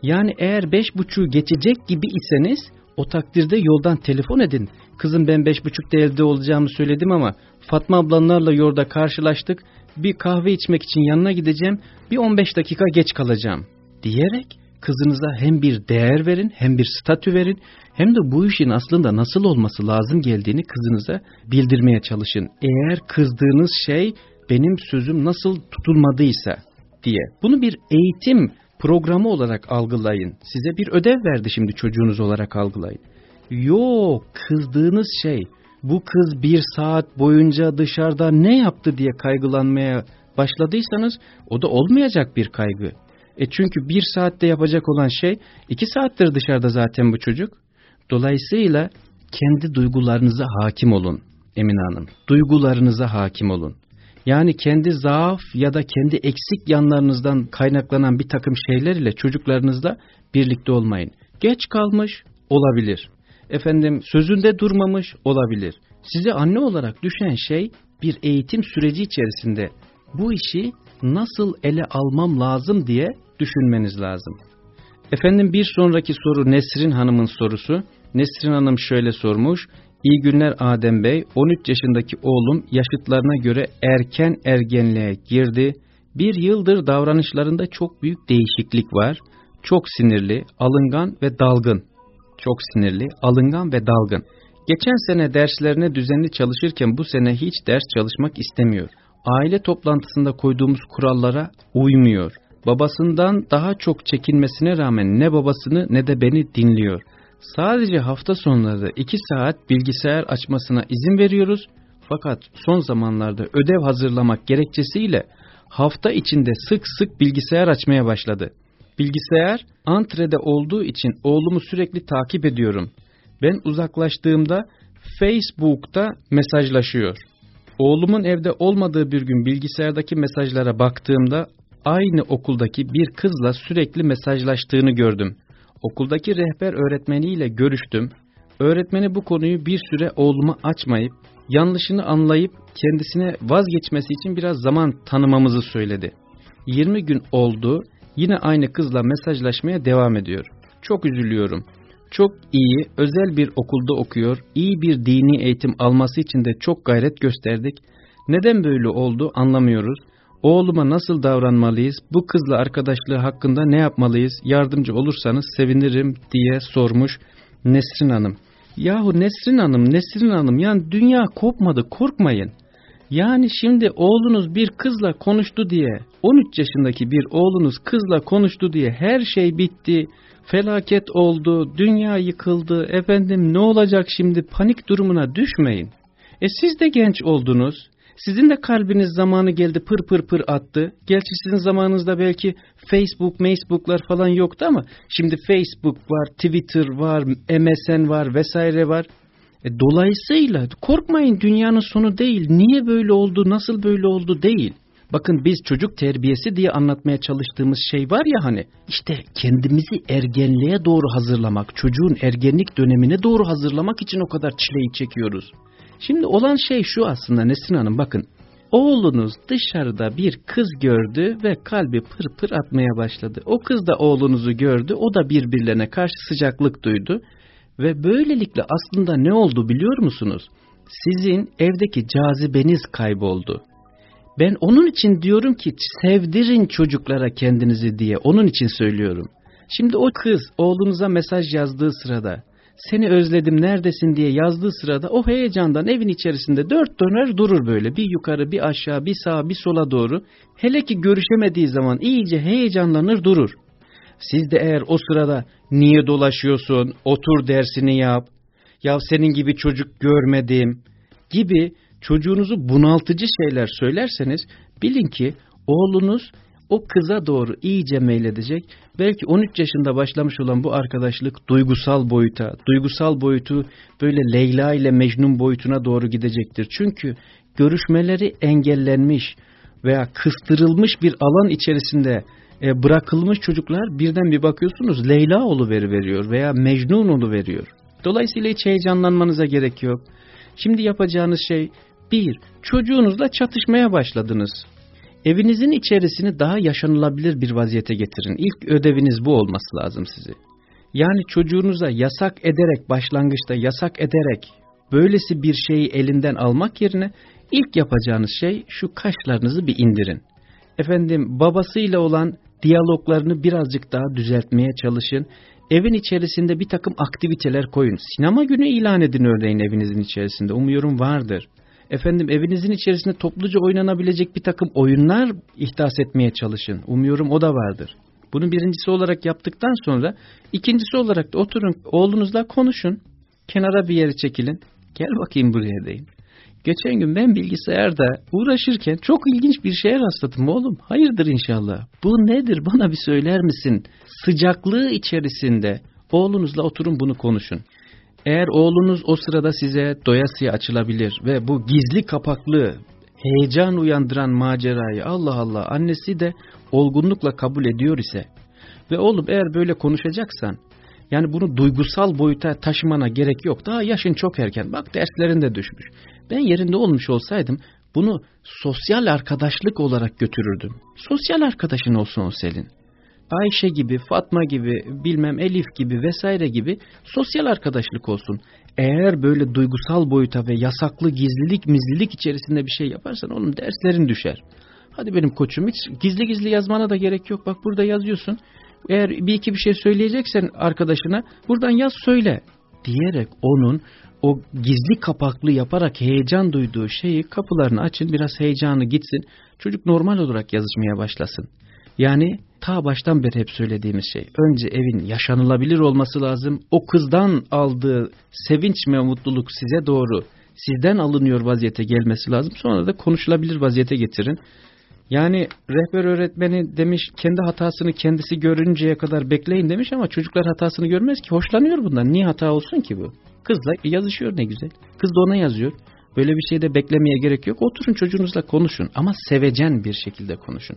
Yani eğer beş buçuğu geçecek gibi iseniz o takdirde yoldan telefon edin. Kızım ben beş buçukta evde olacağımı söyledim ama Fatma ablanlarla yolda karşılaştık. Bir kahve içmek için yanına gideceğim. Bir on beş dakika geç kalacağım. Diyerek kızınıza hem bir değer verin hem bir statü verin hem de bu işin aslında nasıl olması lazım geldiğini kızınıza bildirmeye çalışın. Eğer kızdığınız şey benim sözüm nasıl tutulmadıysa diye. Bunu bir eğitim programı olarak algılayın. Size bir ödev verdi şimdi çocuğunuz olarak algılayın. Yok kızdığınız şey bu kız bir saat boyunca dışarıda ne yaptı diye kaygılanmaya başladıysanız o da olmayacak bir kaygı. E çünkü bir saatte yapacak olan şey iki saattir dışarıda zaten bu çocuk. Dolayısıyla kendi duygularınıza hakim olun Emine Hanım. Duygularınıza hakim olun. Yani kendi zaaf ya da kendi eksik yanlarınızdan kaynaklanan bir takım şeyler ile çocuklarınızla birlikte olmayın. Geç kalmış olabilir. Efendim sözünde durmamış olabilir. Size anne olarak düşen şey bir eğitim süreci içerisinde bu işi nasıl ele almam lazım diye düşünmeniz lazım. Efendim bir sonraki soru Nesrin Hanım'ın sorusu. Nesrin Hanım şöyle sormuş. İyi günler Adem Bey. 13 yaşındaki oğlum yaşıtlarına göre erken ergenliğe girdi. Bir yıldır davranışlarında çok büyük değişiklik var. Çok sinirli, alıngan ve dalgın. Çok sinirli, alıngan ve dalgın. Geçen sene derslerine düzenli çalışırken bu sene hiç ders çalışmak istemiyor. Aile toplantısında koyduğumuz kurallara uymuyor. Babasından daha çok çekinmesine rağmen ne babasını ne de beni dinliyor. Sadece hafta sonları iki saat bilgisayar açmasına izin veriyoruz. Fakat son zamanlarda ödev hazırlamak gerekçesiyle hafta içinde sık sık bilgisayar açmaya başladı. Bilgisayar antrede olduğu için oğlumu sürekli takip ediyorum. Ben uzaklaştığımda Facebook'ta mesajlaşıyor. Oğlumun evde olmadığı bir gün bilgisayardaki mesajlara baktığımda aynı okuldaki bir kızla sürekli mesajlaştığını gördüm. Okuldaki rehber öğretmeniyle görüştüm. Öğretmeni bu konuyu bir süre oğluma açmayıp, yanlışını anlayıp kendisine vazgeçmesi için biraz zaman tanımamızı söyledi. 20 gün oldu, yine aynı kızla mesajlaşmaya devam ediyor. Çok üzülüyorum. Çok iyi, özel bir okulda okuyor, iyi bir dini eğitim alması için de çok gayret gösterdik. Neden böyle oldu anlamıyoruz. Oğluma nasıl davranmalıyız, bu kızla arkadaşlığı hakkında ne yapmalıyız, yardımcı olursanız sevinirim diye sormuş Nesrin Hanım. Yahu Nesrin Hanım, Nesrin Hanım yani dünya kopmadı korkmayın. Yani şimdi oğlunuz bir kızla konuştu diye, 13 yaşındaki bir oğlunuz kızla konuştu diye her şey bitti, felaket oldu, dünya yıkıldı, efendim ne olacak şimdi panik durumuna düşmeyin. E siz de genç oldunuz, sizin de kalbiniz zamanı geldi pır pır pır attı. Gerçi sizin zamanınızda belki Facebook, Facebook'lar falan yoktu ama şimdi Facebook var, Twitter var, MSN var vesaire var. E, dolayısıyla korkmayın dünyanın sonu değil. Niye böyle oldu, nasıl böyle oldu değil. Bakın biz çocuk terbiyesi diye anlatmaya çalıştığımız şey var ya hani işte kendimizi ergenliğe doğru hazırlamak, çocuğun ergenlik dönemine doğru hazırlamak için o kadar çileyi çekiyoruz. Şimdi olan şey şu aslında Nesrin Hanım bakın Oğlunuz dışarıda bir kız gördü ve kalbi pır pır atmaya başladı. O kız da oğlunuzu gördü, o da birbirlerine karşı sıcaklık duydu. Ve böylelikle aslında ne oldu biliyor musunuz? Sizin evdeki cazibeniz kayboldu. Ben onun için diyorum ki sevdirin çocuklara kendinizi diye onun için söylüyorum. Şimdi o kız oğlunuza mesaj yazdığı sırada seni özledim neredesin diye yazdığı sırada o heyecandan evin içerisinde dört döner durur böyle bir yukarı bir aşağı bir sağa bir sola doğru. Hele ki görüşemediği zaman iyice heyecanlanır durur. Siz de eğer o sırada niye dolaşıyorsun otur dersini yap ya senin gibi çocuk görmedim gibi çocuğunuzu bunaltıcı şeyler söylerseniz bilin ki oğlunuz o kıza doğru iyice meyledecek. Belki 13 yaşında başlamış olan bu arkadaşlık duygusal boyuta, duygusal boyutu böyle Leyla ile Mecnun boyutuna doğru gidecektir. Çünkü görüşmeleri engellenmiş veya kıstırılmış bir alan içerisinde e, bırakılmış çocuklar birden bir bakıyorsunuz Leyla veriyor veya Mecnun veriyor. Dolayısıyla hiç heyecanlanmanıza gerek yok. Şimdi yapacağınız şey bir, çocuğunuzla çatışmaya başladınız. Evinizin içerisini daha yaşanılabilir bir vaziyete getirin. İlk ödeviniz bu olması lazım sizi. Yani çocuğunuza yasak ederek, başlangıçta yasak ederek böylesi bir şeyi elinden almak yerine ilk yapacağınız şey şu kaşlarınızı bir indirin. Efendim babasıyla olan diyaloglarını birazcık daha düzeltmeye çalışın. Evin içerisinde bir takım aktiviteler koyun. Sinema günü ilan edin örneğin evinizin içerisinde. Umuyorum vardır efendim evinizin içerisinde topluca oynanabilecek bir takım oyunlar ihdas etmeye çalışın. Umuyorum o da vardır. Bunu birincisi olarak yaptıktan sonra ikincisi olarak da oturun oğlunuzla konuşun. Kenara bir yere çekilin. Gel bakayım buraya deyin. Geçen gün ben bilgisayarda uğraşırken çok ilginç bir şeye rastladım oğlum. Hayırdır inşallah. Bu nedir bana bir söyler misin? Sıcaklığı içerisinde oğlunuzla oturun bunu konuşun. Eğer oğlunuz o sırada size doyasıya açılabilir ve bu gizli kapaklı, heyecan uyandıran macerayı Allah Allah annesi de olgunlukla kabul ediyor ise ve oğlum eğer böyle konuşacaksan yani bunu duygusal boyuta taşımana gerek yok. Daha yaşın çok erken. Bak derslerinde düşmüş. Ben yerinde olmuş olsaydım bunu sosyal arkadaşlık olarak götürürdüm. Sosyal arkadaşın olsun o senin. Ayşe gibi, Fatma gibi, bilmem Elif gibi vesaire gibi sosyal arkadaşlık olsun. Eğer böyle duygusal boyuta ve yasaklı gizlilik mizlilik içerisinde bir şey yaparsan onun derslerin düşer. Hadi benim koçum hiç gizli gizli yazmana da gerek yok. Bak burada yazıyorsun. Eğer bir iki bir şey söyleyeceksen arkadaşına buradan yaz söyle diyerek onun o gizli kapaklı yaparak heyecan duyduğu şeyi kapılarını açın biraz heyecanı gitsin. Çocuk normal olarak yazışmaya başlasın. Yani ta baştan beri hep söylediğimiz şey. Önce evin yaşanılabilir olması lazım. O kızdan aldığı sevinç ve mutluluk size doğru sizden alınıyor vaziyete gelmesi lazım. Sonra da konuşulabilir vaziyete getirin. Yani rehber öğretmeni demiş kendi hatasını kendisi görünceye kadar bekleyin demiş ama çocuklar hatasını görmez ki hoşlanıyor bundan. Niye hata olsun ki bu? Kızla yazışıyor ne güzel. Kız da ona yazıyor. Böyle bir şeyde beklemeye gerek yok. Oturun çocuğunuzla konuşun ama sevecen bir şekilde konuşun.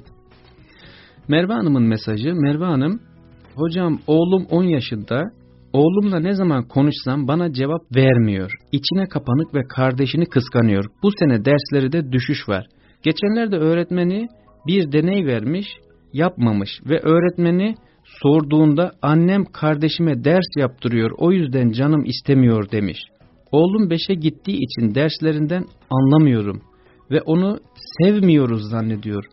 Merve Hanım'ın mesajı. Merve Hanım, hocam oğlum 10 yaşında, oğlumla ne zaman konuşsam bana cevap vermiyor. İçine kapanık ve kardeşini kıskanıyor. Bu sene dersleri de düşüş var. Geçenlerde öğretmeni bir deney vermiş, yapmamış ve öğretmeni sorduğunda annem kardeşime ders yaptırıyor o yüzden canım istemiyor demiş. Oğlum beşe gittiği için derslerinden anlamıyorum ve onu sevmiyoruz zannediyor.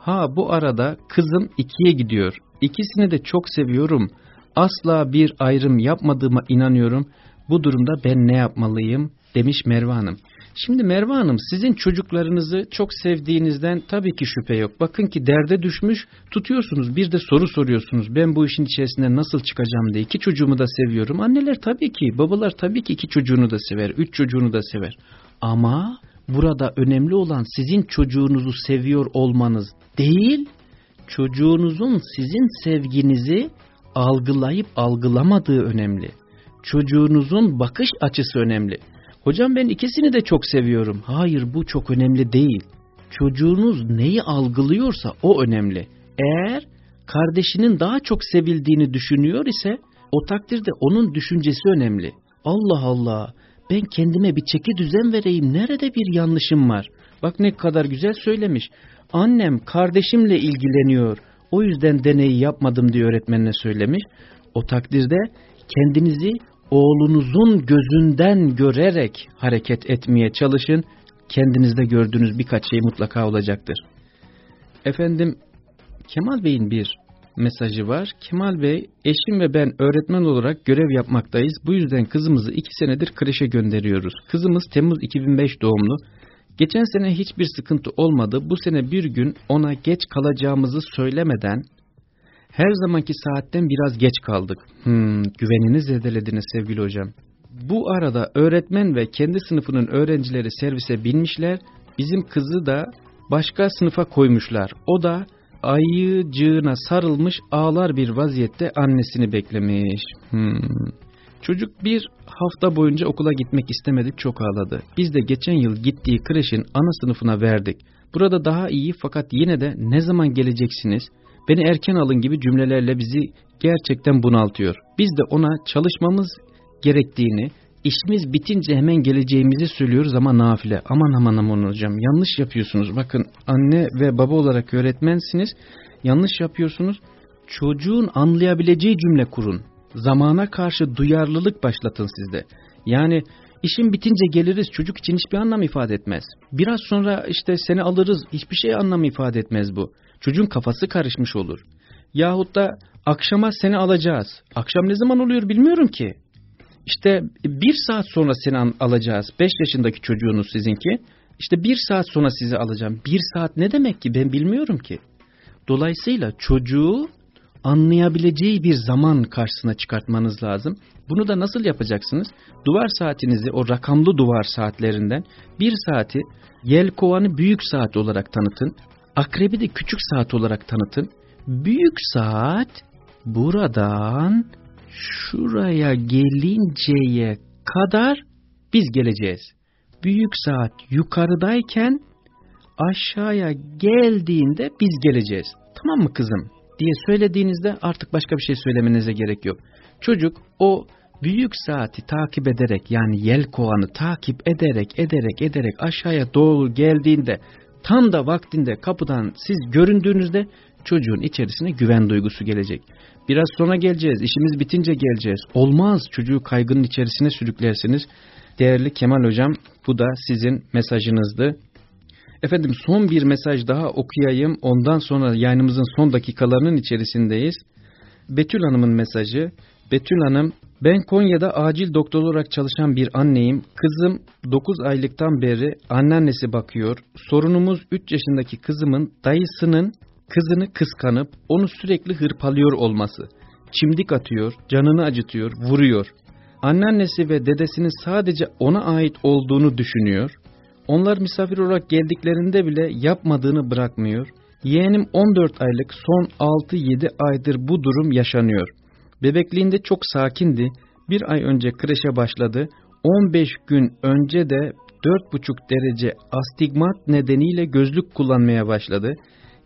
Ha bu arada kızım ikiye gidiyor. İkisini de çok seviyorum. Asla bir ayrım yapmadığıma inanıyorum. Bu durumda ben ne yapmalıyım demiş Merve Hanım. Şimdi Merve Hanım sizin çocuklarınızı çok sevdiğinizden tabii ki şüphe yok. Bakın ki derde düşmüş tutuyorsunuz bir de soru soruyorsunuz. Ben bu işin içerisinde nasıl çıkacağım diye. İki çocuğumu da seviyorum. Anneler tabii ki babalar tabii ki iki çocuğunu da sever. Üç çocuğunu da sever. Ama burada önemli olan sizin çocuğunuzu seviyor olmanız değil, çocuğunuzun sizin sevginizi algılayıp algılamadığı önemli. Çocuğunuzun bakış açısı önemli. Hocam ben ikisini de çok seviyorum. Hayır bu çok önemli değil. çocuğunuz neyi algılıyorsa o önemli. Eğer kardeşinin daha çok sevildiğini düşünüyor ise o takdirde onun düşüncesi önemli. Allah Allah ben kendime bir çeki düzen vereyim nerede bir yanlışım var. Bak ne kadar güzel söylemiş. Annem kardeşimle ilgileniyor o yüzden deneyi yapmadım diye öğretmenine söylemiş. O takdirde kendinizi oğlunuzun gözünden görerek hareket etmeye çalışın. Kendinizde gördüğünüz birkaç şey mutlaka olacaktır. Efendim Kemal Bey'in bir mesajı var. Kemal Bey, eşim ve ben öğretmen olarak görev yapmaktayız. Bu yüzden kızımızı iki senedir kreşe gönderiyoruz. Kızımız Temmuz 2005 doğumlu. Geçen sene hiçbir sıkıntı olmadı. Bu sene bir gün ona geç kalacağımızı söylemeden her zamanki saatten biraz geç kaldık. Hmm, güvenini zedelediniz sevgili hocam. Bu arada öğretmen ve kendi sınıfının öğrencileri servise binmişler. Bizim kızı da başka sınıfa koymuşlar. O da ayıcığına sarılmış ağlar bir vaziyette annesini beklemiş. Hmm. Çocuk bir hafta boyunca okula gitmek istemedi çok ağladı. Biz de geçen yıl gittiği kreşin ana sınıfına verdik. Burada daha iyi fakat yine de ne zaman geleceksiniz? Beni erken alın gibi cümlelerle bizi gerçekten bunaltıyor. Biz de ona çalışmamız gerektiğini, işimiz bitince hemen geleceğimizi söylüyoruz ama nafile. Aman aman aman hocam yanlış yapıyorsunuz. Bakın anne ve baba olarak öğretmensiniz. Yanlış yapıyorsunuz. Çocuğun anlayabileceği cümle kurun. Zamana karşı duyarlılık başlatın sizde. Yani işin bitince geliriz çocuk için hiçbir anlam ifade etmez. Biraz sonra işte seni alırız hiçbir şey anlam ifade etmez bu. Çocuğun kafası karışmış olur. Yahut da akşama seni alacağız. Akşam ne zaman oluyor bilmiyorum ki. İşte bir saat sonra seni alacağız. Beş yaşındaki çocuğunuz sizinki. İşte bir saat sonra sizi alacağım. Bir saat ne demek ki ben bilmiyorum ki. Dolayısıyla çocuğu anlayabileceği bir zaman karşısına çıkartmanız lazım. Bunu da nasıl yapacaksınız? Duvar saatinizi o rakamlı duvar saatlerinden bir saati yelkovanı büyük saat olarak tanıtın. Akrebi de küçük saat olarak tanıtın. Büyük saat buradan şuraya gelinceye kadar biz geleceğiz. Büyük saat yukarıdayken aşağıya geldiğinde biz geleceğiz. Tamam mı kızım? Diye söylediğinizde artık başka bir şey söylemenize gerek yok. Çocuk o büyük saati takip ederek yani yel kovanı takip ederek ederek ederek aşağıya doğru geldiğinde tam da vaktinde kapıdan siz göründüğünüzde çocuğun içerisine güven duygusu gelecek. Biraz sonra geleceğiz, işimiz bitince geleceğiz. Olmaz çocuğu kaygının içerisine sürüklersiniz. Değerli Kemal Hocam bu da sizin mesajınızdı. Efendim son bir mesaj daha okuyayım. Ondan sonra yayınımızın son dakikalarının içerisindeyiz. Betül Hanım'ın mesajı. Betül Hanım, ben Konya'da acil doktor olarak çalışan bir anneyim. Kızım 9 aylıktan beri anneannesi bakıyor. Sorunumuz 3 yaşındaki kızımın dayısının kızını kıskanıp onu sürekli hırpalıyor olması. Çimdik atıyor, canını acıtıyor, vuruyor. Anneannesi ve dedesinin sadece ona ait olduğunu düşünüyor. Onlar misafir olarak geldiklerinde bile yapmadığını bırakmıyor. Yeğenim 14 aylık son 6-7 aydır bu durum yaşanıyor. Bebekliğinde çok sakindi. Bir ay önce kreşe başladı. 15 gün önce de 4,5 derece astigmat nedeniyle gözlük kullanmaya başladı.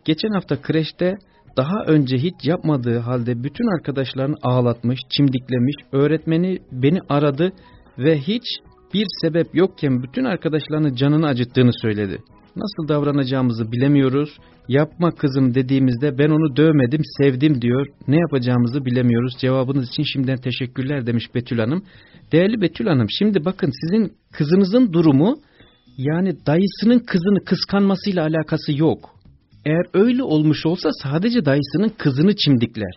Geçen hafta kreşte daha önce hiç yapmadığı halde bütün arkadaşlarını ağlatmış, çimdiklemiş, öğretmeni beni aradı ve hiç bir sebep yokken bütün arkadaşlarını canını acıttığını söyledi. Nasıl davranacağımızı bilemiyoruz. Yapma kızım dediğimizde ben onu dövmedim, sevdim diyor. Ne yapacağımızı bilemiyoruz. Cevabınız için şimdiden teşekkürler demiş Betül Hanım. Değerli Betül Hanım şimdi bakın sizin kızınızın durumu yani dayısının kızını kıskanmasıyla alakası yok. Eğer öyle olmuş olsa sadece dayısının kızını çimdikler,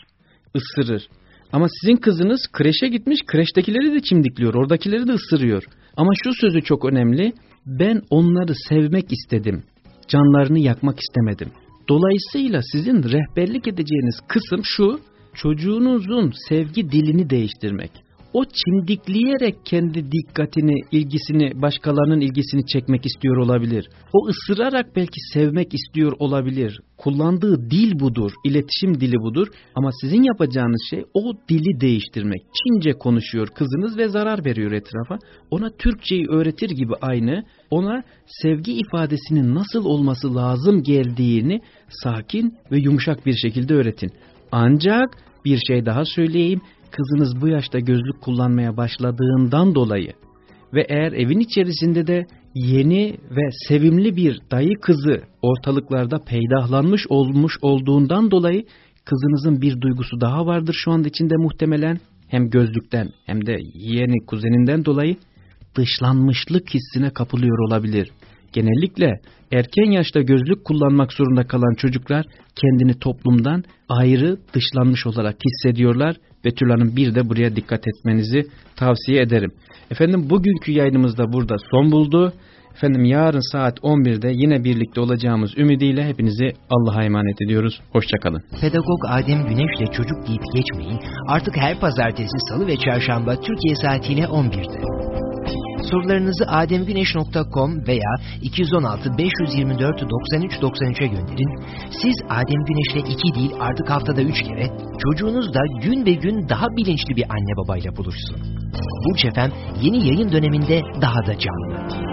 ısırır. Ama sizin kızınız kreşe gitmiş, kreştekileri de çimdikliyor, oradakileri de ısırıyor. Ama şu sözü çok önemli, ben onları sevmek istedim, canlarını yakmak istemedim. Dolayısıyla sizin rehberlik edeceğiniz kısım şu, çocuğunuzun sevgi dilini değiştirmek. O çimdikleyerek kendi dikkatini, ilgisini, başkalarının ilgisini çekmek istiyor olabilir. O ısırarak belki sevmek istiyor olabilir. Kullandığı dil budur, iletişim dili budur ama sizin yapacağınız şey o dili değiştirmek. Çince konuşuyor kızınız ve zarar veriyor etrafa. Ona Türkçeyi öğretir gibi aynı, ona sevgi ifadesinin nasıl olması lazım geldiğini sakin ve yumuşak bir şekilde öğretin. Ancak bir şey daha söyleyeyim, kızınız bu yaşta gözlük kullanmaya başladığından dolayı ve eğer evin içerisinde de yeni ve sevimli bir dayı kızı ortalıklarda peydahlanmış olmuş olduğundan dolayı kızınızın bir duygusu daha vardır şu anda içinde muhtemelen hem gözlükten hem de yeni kuzeninden dolayı dışlanmışlık hissine kapılıyor olabilir. Genellikle erken yaşta gözlük kullanmak zorunda kalan çocuklar kendini toplumdan ayrı dışlanmış olarak hissediyorlar. Betül Hanım bir de buraya dikkat etmenizi tavsiye ederim. Efendim bugünkü yayınımız da burada son buldu. Efendim yarın saat 11'de yine birlikte olacağımız ümidiyle hepinizi Allah'a emanet ediyoruz. Hoşçakalın. Pedagog Adem Güneş'le çocuk deyip geçmeyin. Artık her pazartesi, salı ve çarşamba Türkiye saatiyle 11'de. Sorularınızı ademgüneş.com veya 216 524 93 93'e gönderin. Siz Adem Güneş'le iki değil artık haftada üç kere çocuğunuz da gün ve gün daha bilinçli bir anne babayla buluşsun. Burç Efem yeni yayın döneminde daha da canlı.